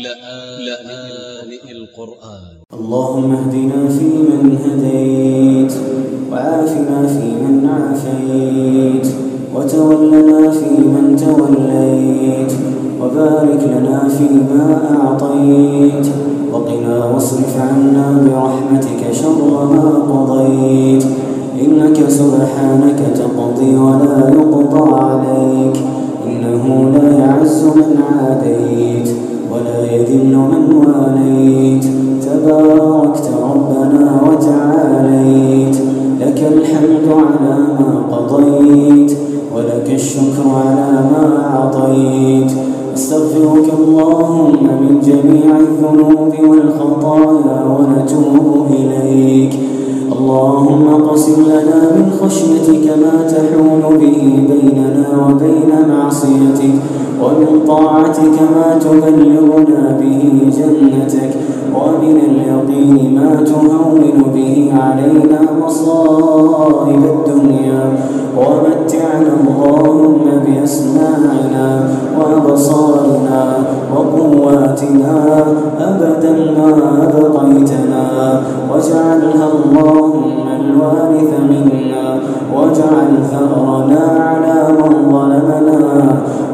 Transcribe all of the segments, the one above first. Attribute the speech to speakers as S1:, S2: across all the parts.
S1: لآن القرآن
S2: اللهم اهدنا فيمن هديت وعافنا فيمن عافيت وتولنا فيمن توليت وبارك لنا فيما أعطيت وقنا واصرف عنا برحمتك شر ما قضيت إنك سبحانك تقضي ولا يقضى عليك إنه لا يعز من عاديت يذل من واليت. تباركت ربنا وتعاليت. لك الحمد على ما قضيت ولك الشكر على ما أعطيت. أستغفرك اللهم من جميع الذنوب والخطايا ونتوب إليك. اللهم اقسم لنا من خشيتك ما تحول به بيننا وبين معصيتك. ومن طاعتك ما تبلغنا به جنتك ومن اليقين ما تهون به علينا مصائب الدنيا. ومتعنا اللهم بأسماعنا وأبصارنا وقواتنا أبدا ما أبقيتنا. واجعلها اللهم الوارث منا واجعل ثأرنا على من ظلمنا.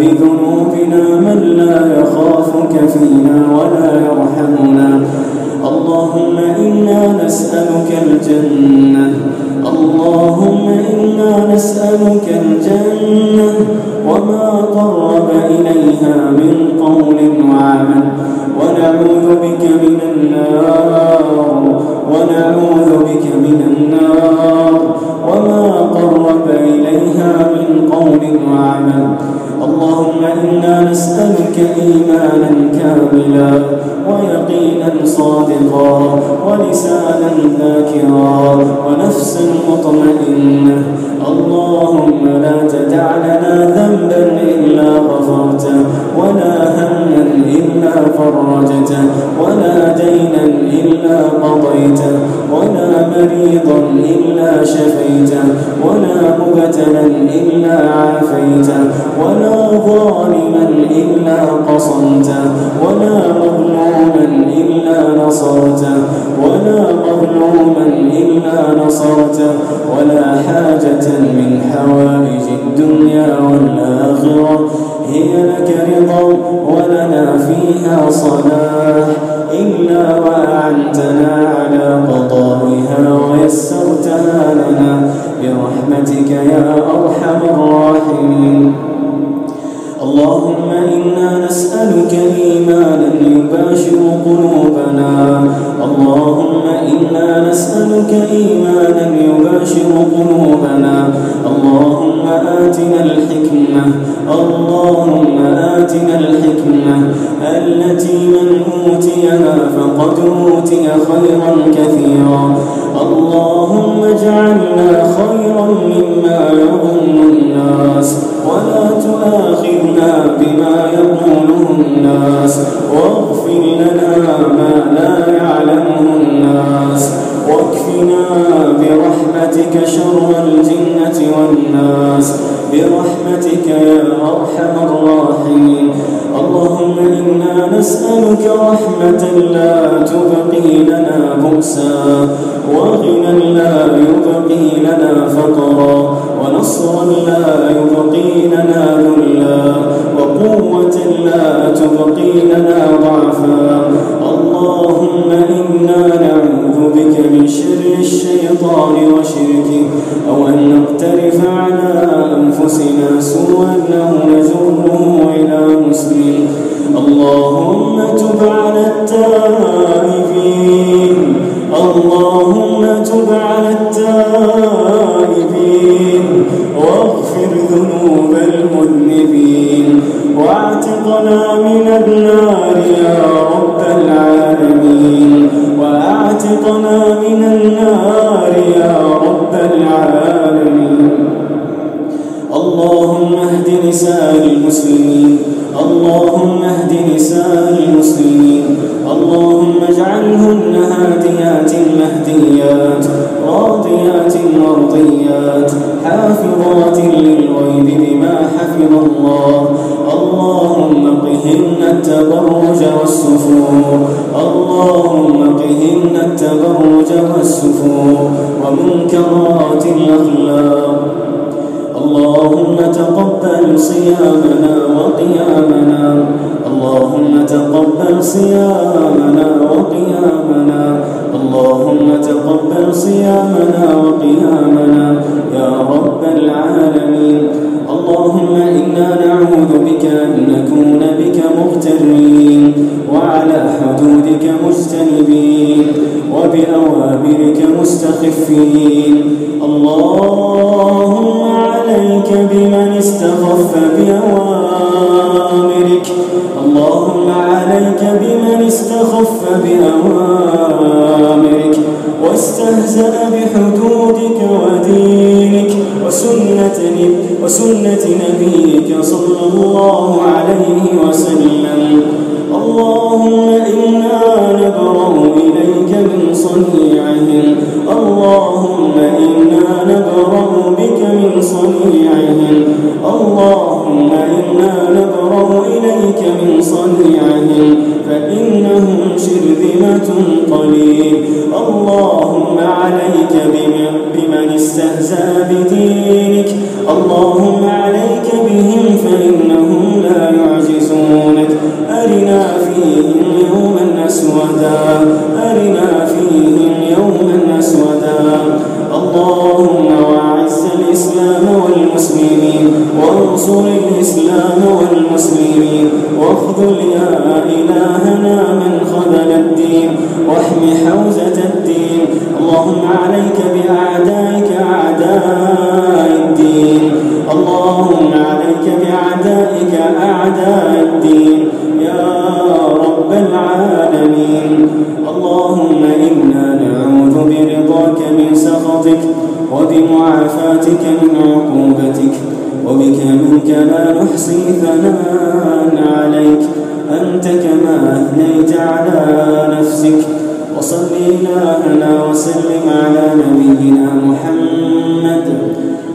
S2: بذنوبنا من لا يخافك فينا ولا يرحمنا. اللهم إنا نسألك الجنة. اللهم إنا نسألك الجنة. وما قرب إليها من قول وعمل. ونعوذ بك من كاملا ويقينا صادقا ولسانا ذاكرا ونفسا مطمئنة. اللهم لا تدع لنا ذنبا إلا غفرته ولا هما إلا فرجته ولا دينا إلا قضيته ولا مريضا إلا شفيته ولا مبتلا إلا عافيته ولا ظالما إلا قصمته ولا مظلوما إلا نصرته ولا حاجة من حوائج الدنيا والآخرة. هي لك رضا ولنا فيها صلاح. إلا وأعنتنا على قضائها ويسرتها لنا. برحمتك يا أرحم الراحمين. اللهم إنا نسألك إيمانا يباشر نسألك إيمانا يباشر قلوبنا. اللهم آتنا الحكمة. اللهم آتنا الحكمة. التي من أوتيها فقد أوتي خيرا كثيرا. اللهم اجعلنا خيرا مما يظن الناس. ولا تؤاخذنا بما يقوله الناس. واغفر لنا ما واكفنا برحمتك شر الجنة والناس. برحمتك يا أرحم الراحمين. اللهم إنا نسألك رحمة لا تبقي لنا بؤسا وغنى لا يبقي لنا فقرا ونصرا لا يبقي لنا ذلا وقوة لا تبقي لنا ضعفا. رب العالمين. وأعتقنا من النار يا رب العالمين. اللهم اهد نساء المسلمين. اللهم اهد نساء المسلمين. اللهم اجعلهن هاديات مهديات راضيات مرضيات حافظات للغيب بما حفظ الله. اللهم قهن التبرج والسفور اللهم قهن التبرج والسفور ومنكرات الأخلاق. اللهم تقبل صيامنا وقيامنا. اللهم تقبل صيامنا وقيامنا. اللهم تقبل صيامنا وقيامنا يا رب العالمين. اللهم إنا نعوذ بك أن نكون بك مغترين وعلى حدودك مجتنبين وبأوامرك مستخفين. اللهم عليك بمن استخف بأوامرك. اللهم عليك بمن استخف بأوامرك واستهزأ بحدودك ودينك وسنة, وسنة نبيك صلى الله عليه وسلم. اللهم إنا نبرأ إليك من صنيعهم فإنهم شرذمة قليل. اللهم عليك بمن استهزأ بدينك. اللهم عليك بهم فإنهم لا يعجزونك. أرنا فيهم يوما أسودا. أرنا فيهم يوما أسودا. اللهم وانصر الإسلام والمسلمين. واخذل يا إلهنا من خذل الدين. واحم حوزة الدين. اللهم عليك بأعدائك أعداء الدين. اللهم عليك بأعدائك أعداء الدين. يا رب العالمين. اللهم إنا نعوذ برضاك من سخطك وبمعافاتك من عقوبتك. وبك منك لا نحصي ثناء عليك. أنت كما أثنيت على نفسك. وصل إلهنا وسلم على نبينا محمد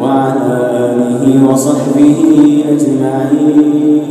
S2: وعلى آله وصحبه أجمعين.